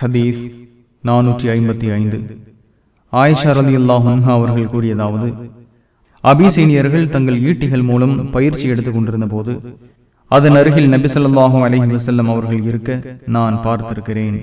ஹதீஸ் நானூற்றி ஐம்பத்தி ஐந்து. ஆயிஷா அலி அல்லாஹா அவர்கள் கூறியதாவது அபிசீனியர்கள் தங்கள் ஈட்டிகள் மூலம் பயிற்சி எடுத்துக் கொண்டிருந்த போது அதன் அருகில் நபிசல்லாஹும் ஸல்லல்லாஹு அலைஹி அவர்கள் இருக்க நான் பார்த்திருக்கிறேன்.